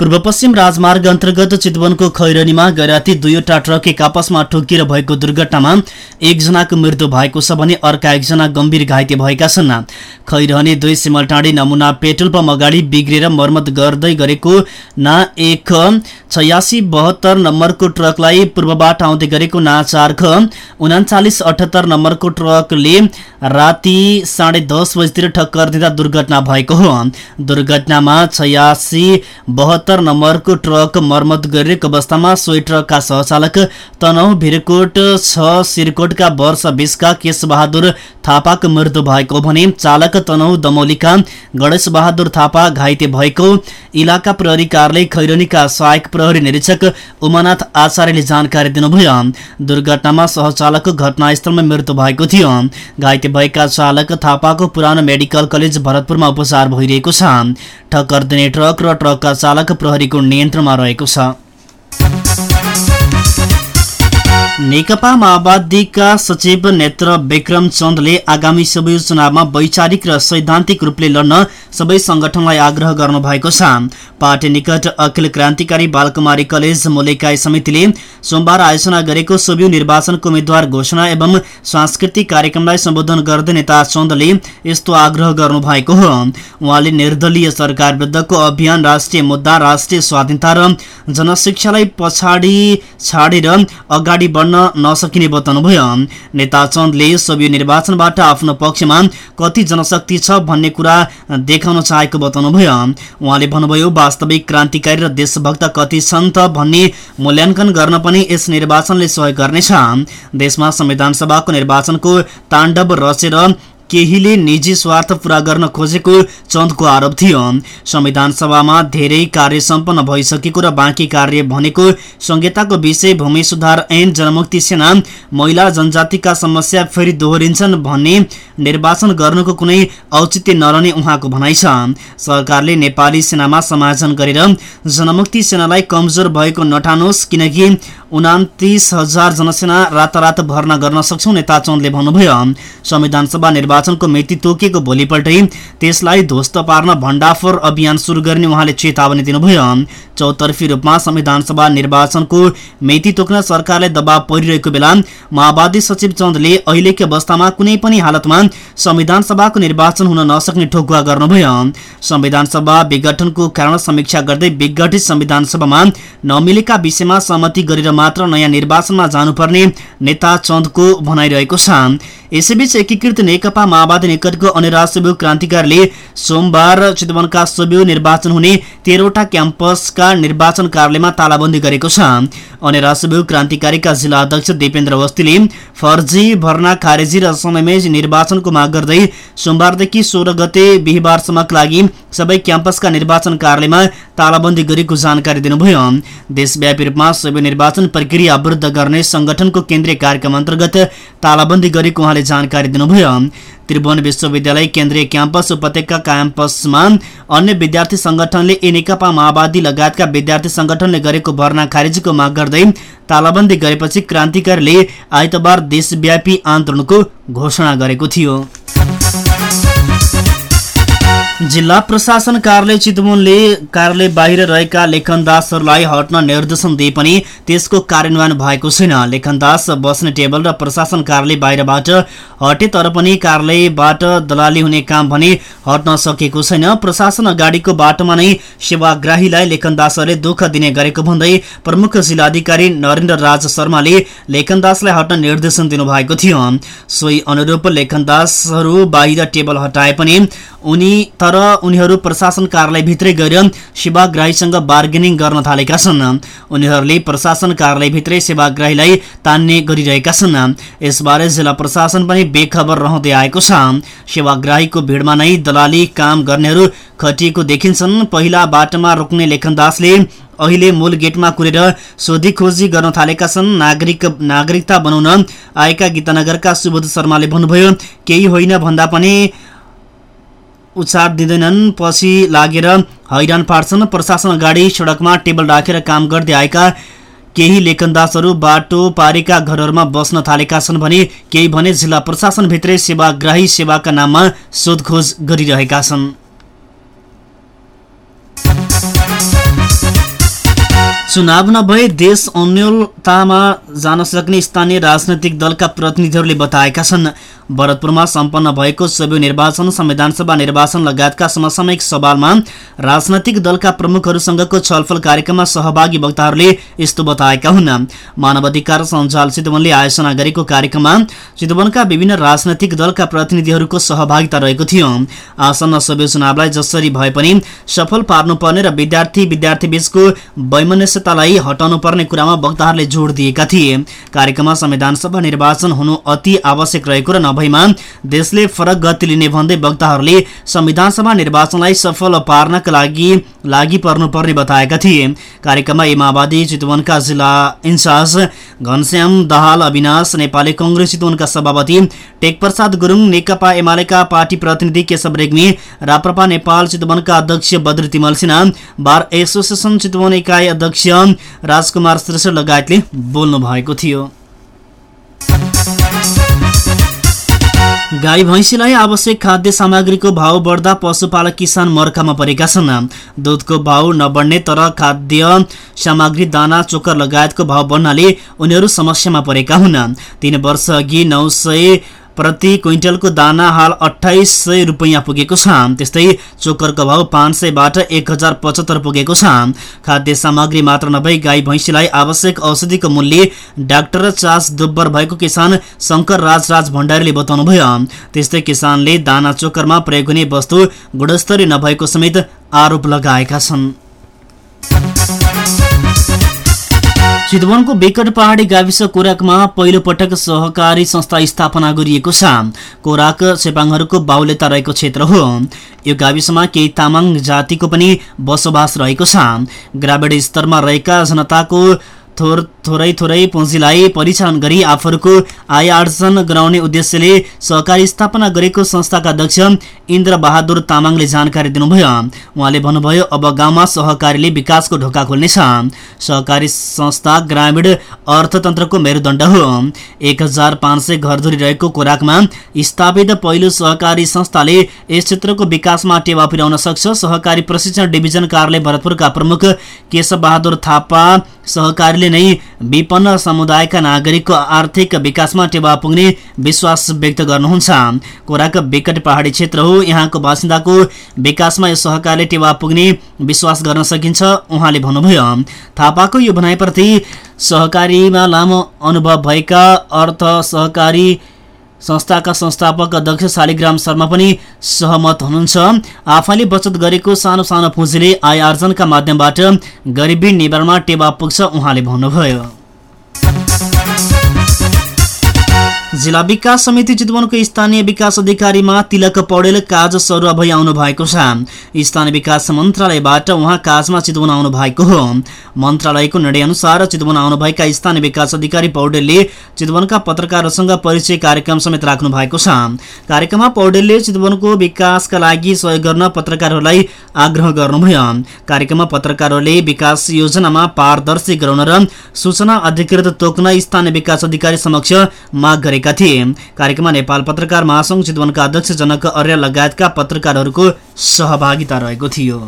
पूर्व पश्चिम राजमार्ग अन्तर्गत चितवनको खैरनीमा गैराती दुईवटा ट्रक आपसमा ठोकिएर भएको दुर्घटनामा एकजनाको मृत्यु भएको छ भने अर्का एकजना गम्भीर घाइते भएका छन्। खैरहने दुई सिमलटाँडी नमुना पेट्रोल पम्प अगाडि बिग्रेर मर्मत गर्दै गरेको ना एक छयासी बहत्तर नम्बरको ट्रकलाई पूर्वबाट आउँदै गरेको ना चार ख उनाचालिस अठहत्तर नम्बरको ट्रकले राति साढे दस बजीतिर ठक्कर दिँदा दुर्घटना भएको हो। दुर्घटनामा छयासी बहत्तर सत्तर नम्बरको ट्रक मर्मत गरिरहेको अवस्थामा सोही ट्रकका सहचालक तनहु भिरकोट छ सिरकोटका वर्ष बिसका केशबहादुर थापाको मृत्यु भएको भने चालक तनहु दमौलीका गणेश बहादुर थापा घाइते भएको इलाका प्रहरी कार्यालय खैरनीका सहायक प्रहरी निरीक्षक उमानाथ आचार्यले जानकारी दिनुभयो। दुर्घटनामा सहचालकको घटनास्थलमा मृत्यु भएको थियो। घाइते भएका चालक थापाको पुरानो मेडिकल कलेज भरतपुरमा उपचार भइरहेको छ। ठक्कर दिने ट्रक र ट्रकका चालक प्रहरीको नियन्त्रणमा रहेको छ। नेकपा माओवादीका सचिव नेत्र विक्रम चन्दले आगामी सबै चुनावमा वैचारिक र सैद्धान्तिक रूपले लड्न सबै संगठनलाई आग्रह गर्नु भएको छ। पार्टी निकट अखिल क्रान्तिकारी बालकुमारी कलेज मोलेकाई समितिले सोमबार आयोजना गरेको सोभि निर्वाचनको उम्मेद्वार घोषणा एवं सांस्कृतिक कार्यक्रमलाई सम्बोधन गर्दै नेता चन्दले यस्तो आग्रह गर्नु भएको हो। उहाँले निर्दलीय सरकार विरुद्धको अभियान राष्ट्रिय मुद्दा राष्ट्रिय स्वाधीनता र जनशिक्षालाई पछाडि छाडेर अगाडि नसकिने बताउनुभयो। नेता चन्दले सबै निर्वाचनबाट आफ्नो पक्षमा कति जनशक्ति छ भन्ने कुरा देखाउन चाहेको बताउनुभयो। उहाँले भन्नुभयो वास्तविक क्रान्तिकारी र देशभक्त कति छन् त भन्ने मूल्याङ्कन गर्न पनि यस निर्वाचनले सहयोग गर्नेछ। देशमा संविधान सभाको निर्वाचनको ताण्डव रचेर केहीले निजी स्वार्थ पूरा गर्न खोजेको चन्दको आरोप थियो। संविधान सभामा धेरै कार्य सम्पन्न भइसकेको र बाँकी कार्य भनेको संहिताको विषय भूमि सुधार ऐन जनमुक्ति सेना महिला जनजातिका समस्या फेरि दोहोरिन्छन् भन्ने निर्वाचन गर्नुको कुनै औचित्य नरहने उहाँको भनाइ छ। सरकारले नेपाली सेनामा समायोजन गरेर जनमुक्ति सेनालाई कमजोर भएको नठानोस् किनकि उनातिस हजार जनसेना रातारात भर्ना गर्न सक्छौ नेता चन्दले भन्नुभयो। संविधान सभा निर्वाचनको मिति तोकिएको भोलिपल्टै त्यसलाई ध्वस्त पार्न भण्डाफोर अभियान सुरु गर्ने उहाँले चेतावनी दिनुभयो। चौतर्फी रूपमा संविधान सभा निर्वाचनको मिति तोक्न सरकारले दबाव परिरहेको बेला माओवादी सचिव चन्दले अहिलेको अवस्थामा कुनै पनि हालतमा संविधान सभाको निर्वाचन हुन नसक्ने ठोकुवा गर्नुभयो। संविधान सभा विघटनको कारण समीक्षा गर्दै विघटित संविधान सभामा नमिलेका विषयमा सहमति गरेर मात्र नयाँ निर्वाचनमा जानुपर्ने नेता चन्दको भनाइरहेको छ। यसैबीच एकीकृत नेकपा माओवादी निकटको अनिराज क्रान्तिकारीले सोमबार चितवनका सोब्यू निर्वाचन हुने तेह्रवटा क्याम्पसका निर्वाचन कार्यालयमा तालाबन्दी गरेको छ। अनिराज क्रान्तिकारीका जिल्ला अध्यक्ष दिपेन्द्र अवस्थीले फर्जी भर्ना खारेजी र समयमै निर्वाचनको माग गर्दै सोमबारदेखि सोह्र गते बिहिबारसम्मका लागि सबै क्याम्पसका निर्वाचन कार्यालयमा तालाबन्दी गरेको जानकारी दिनुभयो। देशव्यापी रूपमा सबै निर्वाचन प्रक्रिया अवरुद्ध गर्ने संगठनको केन्द्रीय कार्यक्रम अन्तर्गत तालाबन्दी गरेको उहाँले जानकारी दिनुभयो। त्रिभुवन विश्वविद्यालय केन्द्रीय क्याम्पस उपत्यका क्याम्पसमा अन्य विद्यार्थी संगठनले ए नेकपा माओवादी लगायतका विद्यार्थी संगठनले गरेको भर्ना खारेजीको माग गर्दै तालाबन्दी गरेपछि क्रान्तिकारीले आइतबार देशव्यापी आन्दोलनको घोषणा गरेको थियो। जिल्ला प्रशासन कार्यालय चितवनले कार्यालय बाहिर रहेका लेखनदासहरूलाई हट्न निर्देशन दिए पनि त्यसको कार्यान्वयन भएको छैन। लेखनदास बस्ने टेबल र प्रशासन कार्यालय बाहिरबाट हटे तर पनि कार्यालयबाट दलाली हुने काम भने हट्न सकेको छैन। प्रशासन अगाडिको बाटोमा नै सेवाग्राहीलाई लेखनदासहरूले दुःख दिने गरेको भन्दै प्रमुख जिल्लाधिकारी नरेन्द्र राज शर्माले लेखनदासलाई हट्न निर्देशन दिनुभएको थियो। सोही अनुरूप लेखनदासहरू बाहिर टेबल हटाए पनि उनी तर उनीहरू प्रशासन कार्यालयभित्रै गएर सेवाग्राहीसँग बार्गेनिङ गर्न थालेका छन्। उनीहरूले प्रशासन कार्यालयभित्रै सेवाग्राहीलाई तान्ने गरिरहेका छन्। यसबारे जिल्ला प्रशासन पनि बेखबर रहँदै आएको छ। सेवाग्राहीको भिडमा नै दलाली काम गर्नेहरू खटिएको देखिन्छन्। पहिला बाटोमा रोक्ने लेखनदासले अहिले मूल गेटमा कुरेर सोधी खोजी गर्न थालेका छन्। नागरिक नागरिकता बनाउन आएका गीतानगरका सुबोध शर्माले भन्नुभयो केही होइन भन्दा पनि उचार दिँदैनन्। पछि लागेर हैरान पार्छन्। प्रशासन अगाडि सडकमा टेबल राखेर काम गर्दै आएका केही लेखनदासहरू बाटो पारेका घरहरूमा बस्न थालेका छन् भने केही भने जिल्ला प्रशासनभित्रै सेवाग्राही सेवाका नाममा सोधखोज गरिरहेका छन्। चुनाव नभए देश अन्यलतामा जान सक्ने स्थानीय राजनैतिक दलका प्रतिनिधिहरूले बताएका छन्। भरतपुरमा सम्पन्न भएको सबै निर्वाचन संविधानसभा निर्वाचन लगायतका समसामयिक सवालमा राजनैतिक दलका प्रमुखहरूसँगको छलफल कार्यक्रममा सहभागी वक्ताहरूले यस्तो बताएका हुन्। मानवाधिकार सञ्जाल चितवनले आयोजना गरेको कार्यक्रममा चितवनका विभिन्न राजनैतिक दलका प्रतिनिधिहरूको सहभागिता रहेको थियो। आसन्न सबै चुनावलाई जसरी भए पनि सफल पार्नुपर्ने र विद्यार्थी विद्यार्थी बीचको वैमनस्यतालाई हटाउनु पर्ने कुरामा वक्ताहरूले जोड दिएका थिए। कार्यक्रममा संविधानसभा निर्वाचन हुनु अति आवश्यक रहेको र नभएमा देशले फरक गति लिने भन्दै वक्ताहरूले संविधानसभा निर्वाचनलाई सफल पार्नका लागि लागि पर्नुपर्ने बताएका थिए। कार्यक्रममा ए माओवादी चितवनका जिल्ला इन्चार्ज घनश्याम दाहाल अविनाश नेपाली कङ्ग्रेस चितवनका सभापति टेकप्रसाद गुरुङ नेकपा एमालेका पार्टी प्रतिनिधि केशव रेग्मी राप्रपा नेपाल चितवनका अध्यक्ष बद्र तिमल बार एसोसिएसन चितवन इकाइ अध्यक्ष राजकुमार श्रेष्ठ लगायतले बोल्नु भएको थियो। गाई भैँसीलाई आवश्यक खाद्य सामग्रीको भाव बढ्दा पशुपालक किसान मर्कामा परेका छन्। दुधको भाव नबढ्ने तर खाद्य सामग्री दाना चोकर लगायतको भाव बढ्नाले उनीहरू समस्यामा परेका हुन्। तीन वर्ष अघि नौ सय प्रति क्विन्टलको दाना हाल अठाइस सय रुपियाँ पुगेको छ। त्यस्तै चोकरको भाउ पाँच सयबाट एक हजार पचहत्तर पुगेको छ। खाद्य सामग्री मात्र नभई गाई भैँसीलाई आवश्यक औषधिको मूल्य डाक्टर चास दुब्बर भएको किसान शङ्कर राज राज भण्डारीले बताउनुभयो। त्यस्तै किसानले दाना चोकरमा प्रयोग हुने वस्तु गुणस्तरीय नभएको समेत आरोप लगाएका छन्। चितवनको बेकट पहाडी गाविस कोराकमा पहिलो पटक सहकारी संस्था स्थापना गरिएको छ। कोराक चेपाङहरूको बाहुल्यता रहेको क्षेत्र हो। यो गाविसमा केही तामाङ जातिको पनि बसोबास रहेको छ। ग्रामीण स्तरमा रहेका जनताको थोर थोरै थोरै पुँजीलाई परिचालन गरी आफूहरूको आय आर्जन गराउने उद्देश्यले सहकारी स्थापना गरेको संस्थाका अध्यक्ष इन्द्र बहादुर तामाङले जानकारी दिनुभयो। उहाँले भन्नुभयो अब गाउँमा सहकारीले विकासको ढोका खोल्नेछ। सहकारी संस्था ग्रामीण अर्थतन्त्रको मेरुदण्ड हो। एक हजार पाँच सय घरधुरी रहेको कोराकमा स्थापित पहिलो सहकारी संस्थाले यस क्षेत्रको विकासमा टेवा पुर्याउन सक्छ। सहकारी प्रशिक्षण डिभिजन कार्यालय भरतपुरका प्रमुख केशव बहादुर थापा सहकारीले नै विपन्न समुदायका नागरिकको आर्थिक विकासमा टेवा पुग्ने विश्वास व्यक्त गर्नुहुन्छ। कोराक विकट पहाडी क्षेत्र हो। यहाँको बासिन्दाको विकासमा यो सहकारीले टेवा पुग्ने विश्वास गर्न सकिन्छ उहाँले भन्नुभयो। थापाको यो भनाइप्रति सहकारीमा लामो अनुभव भएका अर्थ सहकारी संस्थाका संस्थापक अध्यक्ष शालिग्राम शर्मा पनि सहमत हुनुहुन्छ। आफैले बचत गरेको सानो सानो पुँजीले आय आर्जनका माध्यमबाट गरिबी निवारणमा टेवा पुग्छ उहाँले भन्नुभयो। जिल्ला विकास समिति चितवनको स्थानीय विकास अधिकारीमा तिलक पौडेल काज सरुवा भई आउनु भएको छ। स्थानीय विकास मन्त्रालयबाट उहाँ काजमा चितवन आउनु भएको हो। मन्त्रालयको निर्णय अनुसार चितवन आउनुभएका स्थानीय विकास अधिकारी पौडेलले चितवनका पत्रकारहरूसँग परिचय कार्यक्रम समेत राख्नु भएको छ। कार्यक्रममा पौडेलले चितवनको विकासका लागि सहयोग गर्न पत्रकारहरूलाई आग्रह गर्नुभयो। कार्यक्रममा पत्रकारहरूले विकास योजनामा पारदर्शी गराउन र सूचना अधिकृत तोक्न स्थानीय विकास अधिकारी समक्ष माग गरे गरेका थिए। कार्यक्रममा नेपाल पत्रकार महासंघ चितवनका अध्यक्ष जनक अर्य लगायतका पत्रकारहरूको सहभागिता रहेको थियो।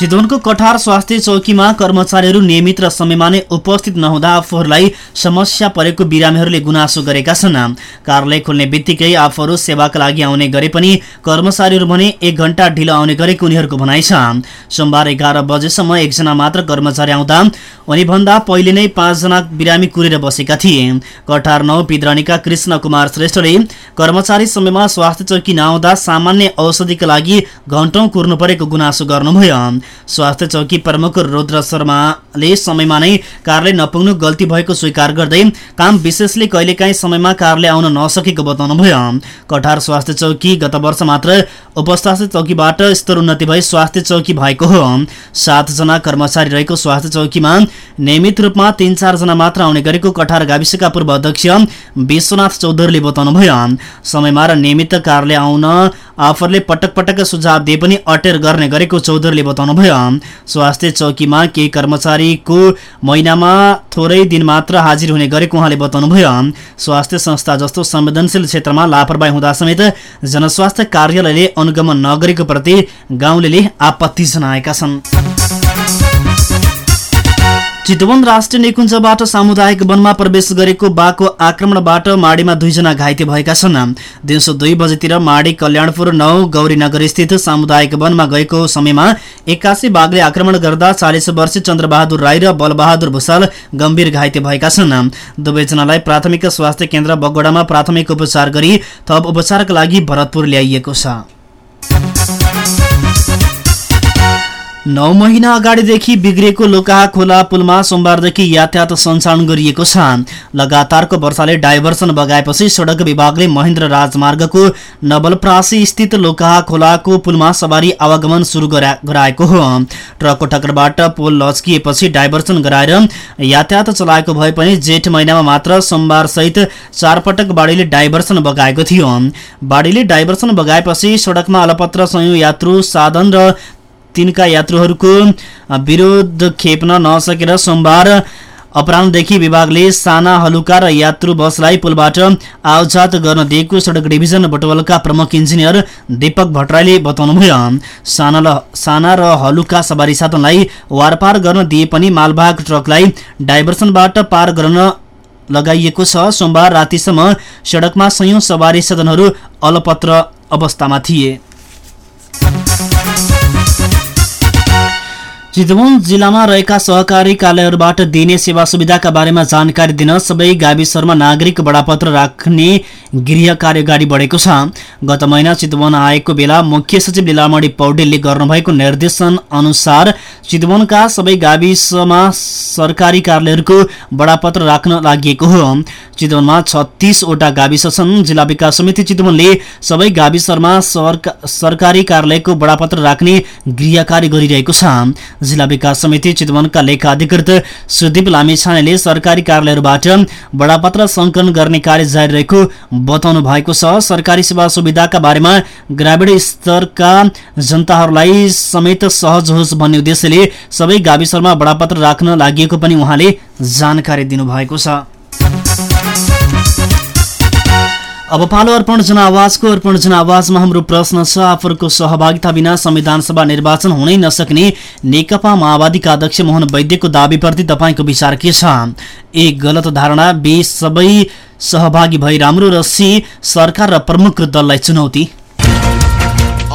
चितवनको कठार स्वास्थ्य चौकीमा कर्मचारीहरू नियमित र समयमा नै उपस्थित नहुँदा आफूहरूलाई समस्या परेको बिरामीहरूले गुनासो गरेका छन्। कार्यालय खोल्ने बित्तिकै आफूहरू सेवाका लागि आउने गरे पनि कर्मचारीहरू भने एक घण्टा ढिलो आउने गरेको उनीहरूको भनाइ छ। सोमबार एघार बजेसम्म एकजना मात्र कर्मचारी आउँदा उनीभन्दा पहिले नै पाँचजना बिरामी कुरेर बसेका थिए। कठार नौ पिद्रानीका कृष्ण कुमार श्रेष्ठले कर्मचारी समयमा स्वास्थ्य चौकी नआउँदा सामान्य औषधिका लागि घण्टौं कुर्नु परेको गुनासो गर्नुभयो। स्वास्थ्य चौकी प्रमुख रुद्र शर्माले समयमा नै कार्यालय नपुग्नु गल्ती भएको स्वीकार गर्दै काम विशेषले कहिलेकाहीँ समयमा कार्यालय आउन नसकेको बताउनुभयो कठार स्वास्थ्य चौकी गत वर्ष मात्र उपस्वास्थ्य चौकीबाट स्तर उन्नति भई स्वास्थ्य चौकी भएको हो। सातजना कर्मचारी रहेको स्वास्थ्य चौकीमा नियमित रूपमा तीन चारजना मात्र आउने गरेको कठार गाविसका पूर्व अध्यक्ष विश्वनाथ चौधरीले बताउनुभयो समयमा र नियमित कार्यालय आउन आफरले पटक पटक सुझाव दिए पनि अटेर गर्ने गरेको चौधरीले बताउनुभयो स्वास्थ्य चौकीमा केही कर्मचारीको महिनामा थोरै दिन मात्र हाजिर हुने गरेको उहाँले बताउनुभयो। स्वास्थ्य संस्था जस्तो संवेदनशील क्षेत्रमा लापरवाही हुँदा समेत जनस्वास्थ्य कार्यालयले अनुगमन नगरेको प्रति गाउँले आपत्ति जनाएका छन्। चितवन राष्ट्रिय निकुञ्जबाट सामुदायिक वनमा प्रवेश गरेको बाघको आक्रमणबाट माडीमा दुईजना घाइते भएका छन्। दिउँसो दुई बजेतिर माडी कल्याणपुर नौ गौरीनगर स्थित सामुदायिक वनमा गएको समयमा एक्कासी बाघले आक्रमण गर्दा चालिस वर्षीय चन्द्रबहादुर राई र बलबहादुर भूषाल गम्भीर घाइते भएका छन्। दुवैजनालाई प्राथमिक स्वास्थ्य केन्द्र बगोडामा प्राथमिक उपचार गरी थप उपचारका लागि भरतपुर ल्याइएको छ। नौ महिना अगाडिदेखि बिग्रिएको लोकाहा खोला पुलमा सोमबारदेखि यातायात सञ्चालन गरिएको छ। लगातारको वर्षाले डाइभर्सन बगाएपछि सडक विभागले महेन्द्र राजमार्गको नवलप्रासी स्थित लोकाहा खोलाको पुलमा सवारी आवागमन सुरु गराएको हो। ट्रकको टक्करबाट पुल लच्किएपछि डाइभर्सन गराएर यातायात चलाएको भए पनि जेठ महिनामा मात्र सोमबार सहित चारपटक बाढीले डाइभर्सन बगाएको थियो। बाढीले डाइभर्सन बगाएपछि सडकमा अलपत्र सयौं यात्रु साधन र तिनका यात्रुहरूको विरोध खेप्न नसकेर सोमबार अपरान्हदेखि विभागले साना हलुका र यात्रु बसलाई पुलबाट आवजात गर्न दिएको सडक डिभिजन बटवलका प्रमुख इन्जिनियर दीपक भट्टराईले बताउनुभयो साना साना र हलुका सवारी साधनलाई वारपार गर्न दिए पनि मालवाहक ट्रकलाई डाइभर्सनबाट पार गर्न लगाइएको छ। सोमबार रातिसम्म सडकमा सयौं सवारी साधनहरू अलपत्र अवस्थामा थिए। चितवन जिल्लामा रहेका सहकारी कार्यालयहरूबाट दिने सेवा सुविधाका बारेमा जानकारी दिन सबै गाविसहरूमा नागरिक बडापत्र राख्ने गृह कार्य अगाडि बढेको छ। गत महिना चितवन आएको बेला मुख्य सचिव लीलामणी पौडेलले गर्नुभएको निर्देशन अनुसार चितवनका सबै गाविसमा सरकारी कार्यालयहरूको बडापत्र राख्न लागि हो। चितवनमा छत्तीसवटा गाविस छन्। जिल्ला विकास समिति चितवनले सबै गाविसहरूमा सरकारी कार्यालयको बडापत्र राख्ने गृह गरिरहेको छ। जिल्ला विकास समिति चितवनका लेखा अधिकृत सुदीप लामिछानेले सरकारी कार्यालयहरूबाट बडापत्र संकलन गर्ने कार्य जारी रहेको बताउनु भएको छ। सरकारी सेवा सुविधाका बारेमा ग्रामीण स्तरका जनताहरूलाई समेत सहज होस् भन्ने उद्देश्यले सबै गाविसहरूमा बडापत्र राख्न लागि पनि उहाँले जानकारी दिनुभएको छ। अब पालो अर्पण जनावाजको अर्पण जनावाजमा हाम्रो प्रश्न छ आफूहरूको सहभागिता बिना संविधान सभा निर्वाचन हुनै नसक्ने नेकपा माओवादीका अध्यक्ष मोहन वैद्यको दावीप्रति तपाईँको विचार के छ? ए गलत धारणा बी सबै सहभागी भई राम्रो र सी सरकार र प्रमुख दललाई चुनौती।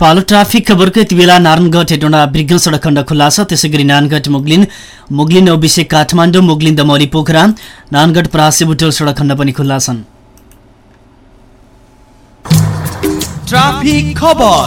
पालो ट्राफिक खबरको यति बेला नारायणगढ हेटौँडा वृग्ग सडक खण्ड खुल्ला छ त्यसै गरी नारायणगढ मुगलिन मुगलिन ओबिसे काठमाडौँ मुगलिन दमौली पोखरा नारायणगढ परासे बुटोल सडक खण्ड पनि खुल्ला छन् ट्राफिक खबर।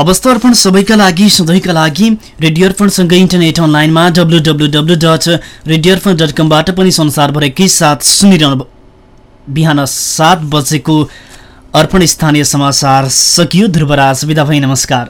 अवस्था अर्पण सबैका लागि सधैँका लागि रेडियो अर्पणसँगै इन्टरनेट अनलाइनमा W W W dot radio Arpan dot कमबाट पनि संसारभरिकै साथ सुनिरहनु बिहान सात बजेको अर्पण स्थानीय समाचार सकियो ध्रुवराज। विदा भई नमस्कार।